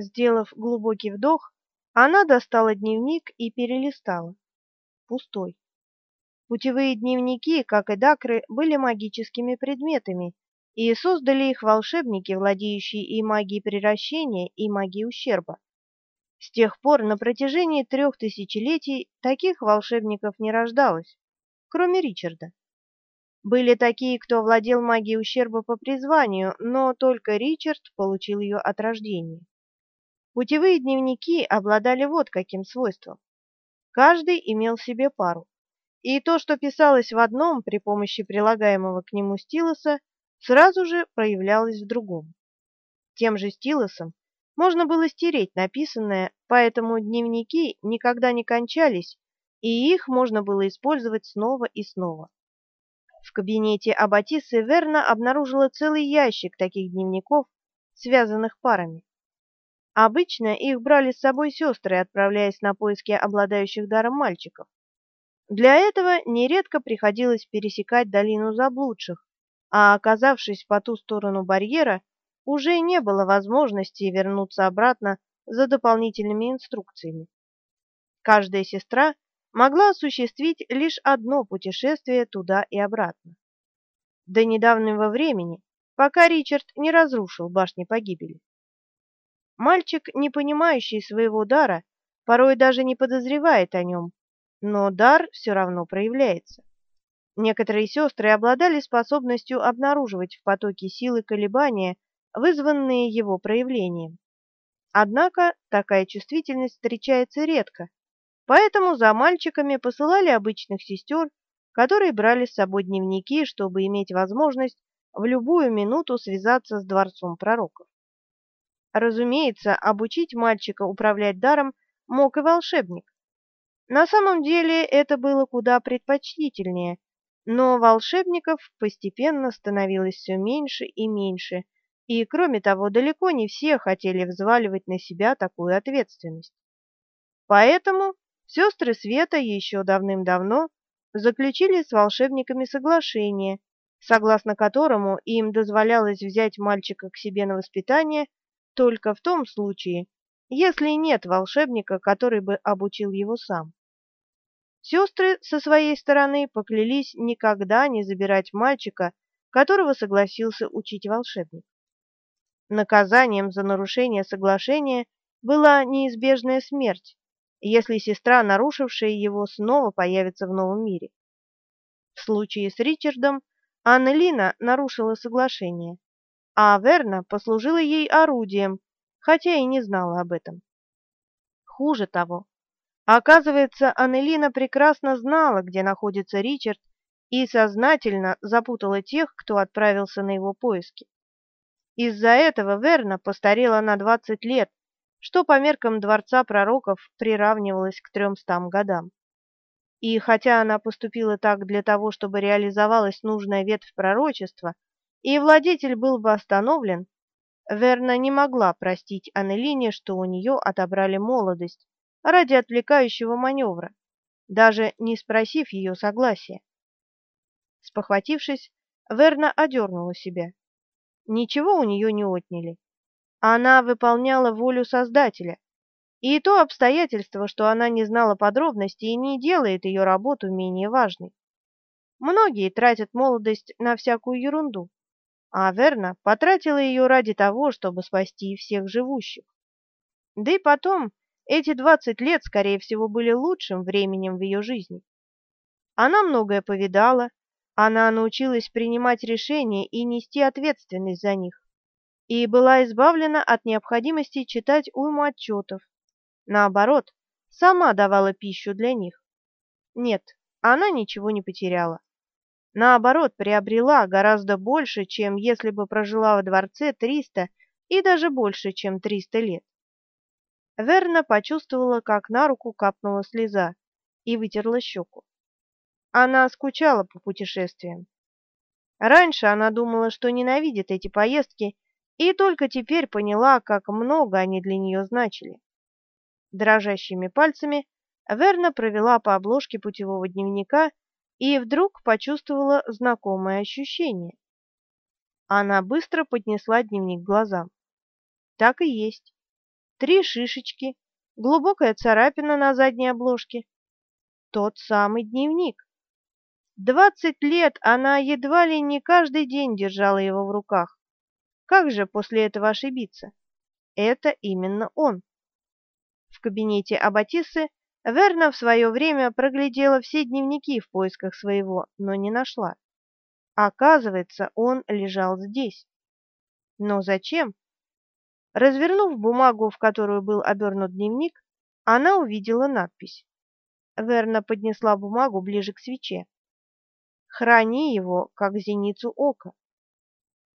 Сделав глубокий вдох, она достала дневник и перелистала. Пустой. Путевые дневники, как и дакры, были магическими предметами, и создали их волшебники, владеющие и магией приращения, и магией ущерба. С тех пор на протяжении трех тысячелетий таких волшебников не рождалось, кроме Ричарда. Были такие, кто владел магией ущерба по призванию, но только Ричард получил ее от рождения. Путевые дневники обладали вот каким свойством. Каждый имел себе пару. И то, что писалось в одном при помощи прилагаемого к нему стилуса, сразу же проявлялось в другом. Тем же стилусом можно было стереть написанное, поэтому дневники никогда не кончались, и их можно было использовать снова и снова. В кабинете Аббатисы Верна обнаружила целый ящик таких дневников, связанных парами. Обычно их брали с собой сестры, отправляясь на поиски обладающих даром мальчиков. Для этого нередко приходилось пересекать долину заблудших, а оказавшись по ту сторону барьера, уже не было возможности вернуться обратно за дополнительными инструкциями. Каждая сестра могла осуществить лишь одно путешествие туда и обратно. До недавнего времени, пока Ричард не разрушил башни погибели. Мальчик, не понимающий своего дара, порой даже не подозревает о нем, но дар все равно проявляется. Некоторые сестры обладали способностью обнаруживать в потоке силы колебания, вызванные его проявлением. Однако такая чувствительность встречается редко, поэтому за мальчиками посылали обычных сестер, которые брали с собой дневники, чтобы иметь возможность в любую минуту связаться с дворцом пророков. Разумеется, обучить мальчика управлять даром мог и волшебник. На самом деле это было куда предпочтительнее, но волшебников постепенно становилось все меньше и меньше, и, кроме того, далеко не все хотели взваливать на себя такую ответственность. Поэтому сестры Света еще давным-давно заключили с волшебниками соглашение, согласно которому им дозволялось взять мальчика к себе на воспитание только в том случае, если нет волшебника, который бы обучил его сам. Сестры со своей стороны поклялись никогда не забирать мальчика, которого согласился учить волшебник. Наказанием за нарушение соглашения была неизбежная смерть, если сестра, нарушившая его, снова появится в новом мире. В случае с Ричардом Аннелина нарушила соглашение, а Верна послужила ей орудием, хотя и не знала об этом. Хуже того, оказывается, Аннелина прекрасно знала, где находится Ричард, и сознательно запутала тех, кто отправился на его поиски. Из-за этого Верна постарела на 20 лет, что по меркам дворца пророков приравнивалось к тремстам годам. И хотя она поступила так для того, чтобы реализовалась нужная ветвь пророчества, и владетель был бы остановлен, Верна не могла простить Аннелине, что у нее отобрали молодость ради отвлекающего маневра, даже не спросив ее согласия. Спохватившись, Верна одернула себя. Ничего у нее не отняли. Она выполняла волю Создателя, и то обстоятельство, что она не знала подробностей, не делает ее работу менее важной. Многие тратят молодость на всякую ерунду а Верна потратила ее ради того, чтобы спасти всех живущих. Да и потом, эти двадцать лет, скорее всего, были лучшим временем в ее жизни. Она многое повидала, она научилась принимать решения и нести ответственность за них, и была избавлена от необходимости читать уйму отчетов. Наоборот, сама давала пищу для них. Нет, она ничего не потеряла наоборот, приобрела гораздо больше, чем если бы прожила во дворце триста и даже больше, чем триста лет. Верна почувствовала, как на руку капнула слеза, и вытерла щеку. Она скучала по путешествиям. Раньше она думала, что ненавидит эти поездки, и только теперь поняла, как много они для нее значили. Дрожащими пальцами Верна провела по обложке путевого дневника и вдруг почувствовала знакомое ощущение. Она быстро поднесла дневник к глазам. Так и есть. три шишечки, глубокая царапина на задней обложке. Тот самый дневник. Двадцать лет она едва ли не каждый день держала его в руках. Как же после этого ошибиться? Это именно он. В кабинете Аббатисы Верна в свое время проглядела все дневники в поисках своего, но не нашла. Оказывается, он лежал здесь. Но зачем? Развернув бумагу, в которую был обернут дневник, она увидела надпись. Верна поднесла бумагу ближе к свече. «Храни его, как зеницу ока».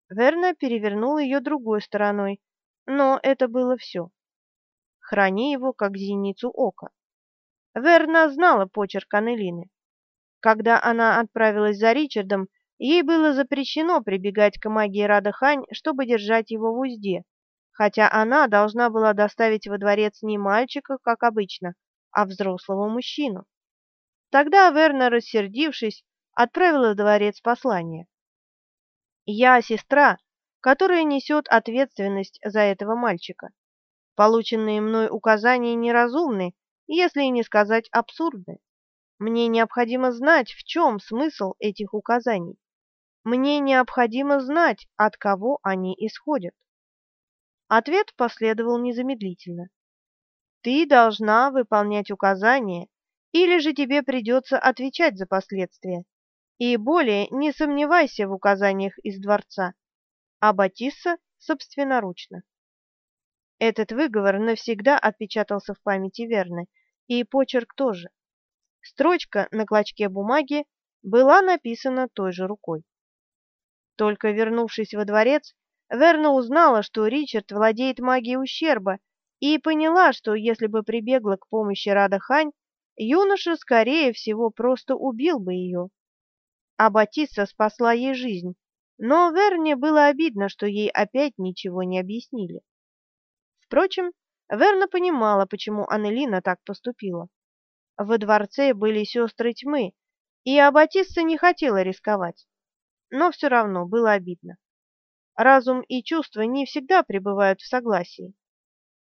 Верна перевернула ее другой стороной, но это было все. «Храни его, как зеницу ока». Верна знала почерк Аннелины. Когда она отправилась за Ричардом, ей было запрещено прибегать к магии Радахань, чтобы держать его в узде, хотя она должна была доставить во дворец не мальчика, как обычно, а взрослого мужчину. Тогда Верна, рассердившись, отправила в дворец послание. «Я сестра, которая несет ответственность за этого мальчика. Полученные мной указания неразумны, если не сказать абсурдны. Мне необходимо знать, в чем смысл этих указаний. Мне необходимо знать, от кого они исходят. Ответ последовал незамедлительно. Ты должна выполнять указания, или же тебе придется отвечать за последствия. И более не сомневайся в указаниях из дворца. А Батисса собственноручно. Этот выговор навсегда отпечатался в памяти Верны, и почерк тоже. Строчка на клочке бумаги была написана той же рукой. Только вернувшись во дворец, Верна узнала, что Ричард владеет магией ущерба, и поняла, что если бы прибегла к помощи Рада Хань, юноша, скорее всего, просто убил бы ее. А Батиса спасла ей жизнь, но Верне было обидно, что ей опять ничего не объяснили. Впрочем, Верна понимала, почему Аннелина так поступила. Во дворце были сестры тьмы, и Аббатисса не хотела рисковать. Но все равно было обидно. Разум и чувства не всегда пребывают в согласии.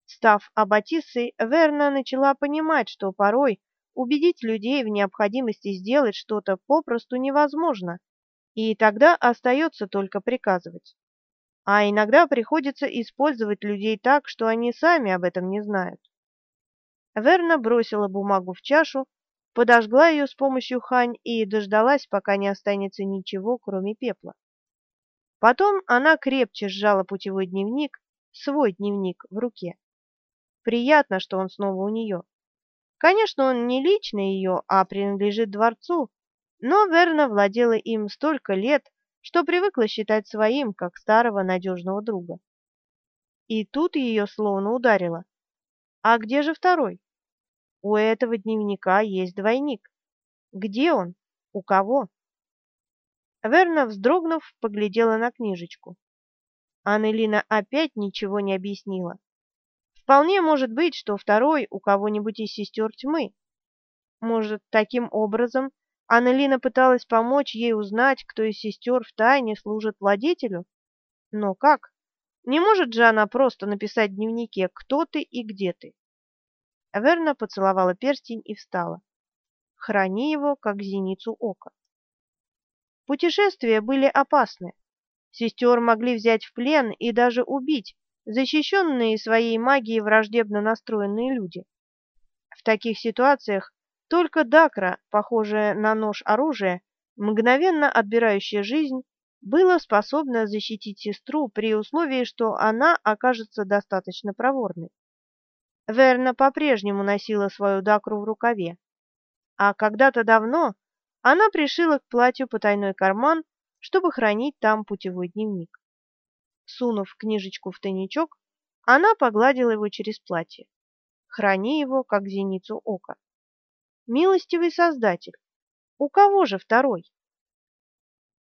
Став Аббатиссой, Верна начала понимать, что порой убедить людей в необходимости сделать что-то попросту невозможно, и тогда остается только приказывать а иногда приходится использовать людей так, что они сами об этом не знают. Верна бросила бумагу в чашу, подожгла ее с помощью хань и дождалась, пока не останется ничего, кроме пепла. Потом она крепче сжала путевой дневник, свой дневник, в руке. Приятно, что он снова у нее. Конечно, он не лично ее, а принадлежит дворцу, но Верна владела им столько лет, что привыкла считать своим, как старого надежного друга. И тут ее словно ударило. А где же второй? У этого дневника есть двойник. Где он? У кого? Верна, вздрогнув, поглядела на книжечку. Аннелина опять ничего не объяснила. Вполне может быть, что второй у кого-нибудь из сестер тьмы. Может, таким образом Аннелина пыталась помочь ей узнать, кто из сестер втайне служит владетелю. Но как? Не может же она просто написать в дневнике «Кто ты и где ты?». Верна поцеловала перстень и встала. Храни его, как зеницу ока. Путешествия были опасны. Сестер могли взять в плен и даже убить, защищенные своей магией враждебно настроенные люди. В таких ситуациях только дакра, похожая на нож оружие, мгновенно отбирающая жизнь, было способно защитить сестру при условии, что она окажется достаточно проворной. Верна по-прежнему носила свою дакру в рукаве, а когда-то давно она пришила к платью потайной карман, чтобы хранить там путевой дневник. Сунув книжечку в тайничок, она погладила его через платье. Храни его, как зеницу ока. Милостивый Создатель, у кого же второй?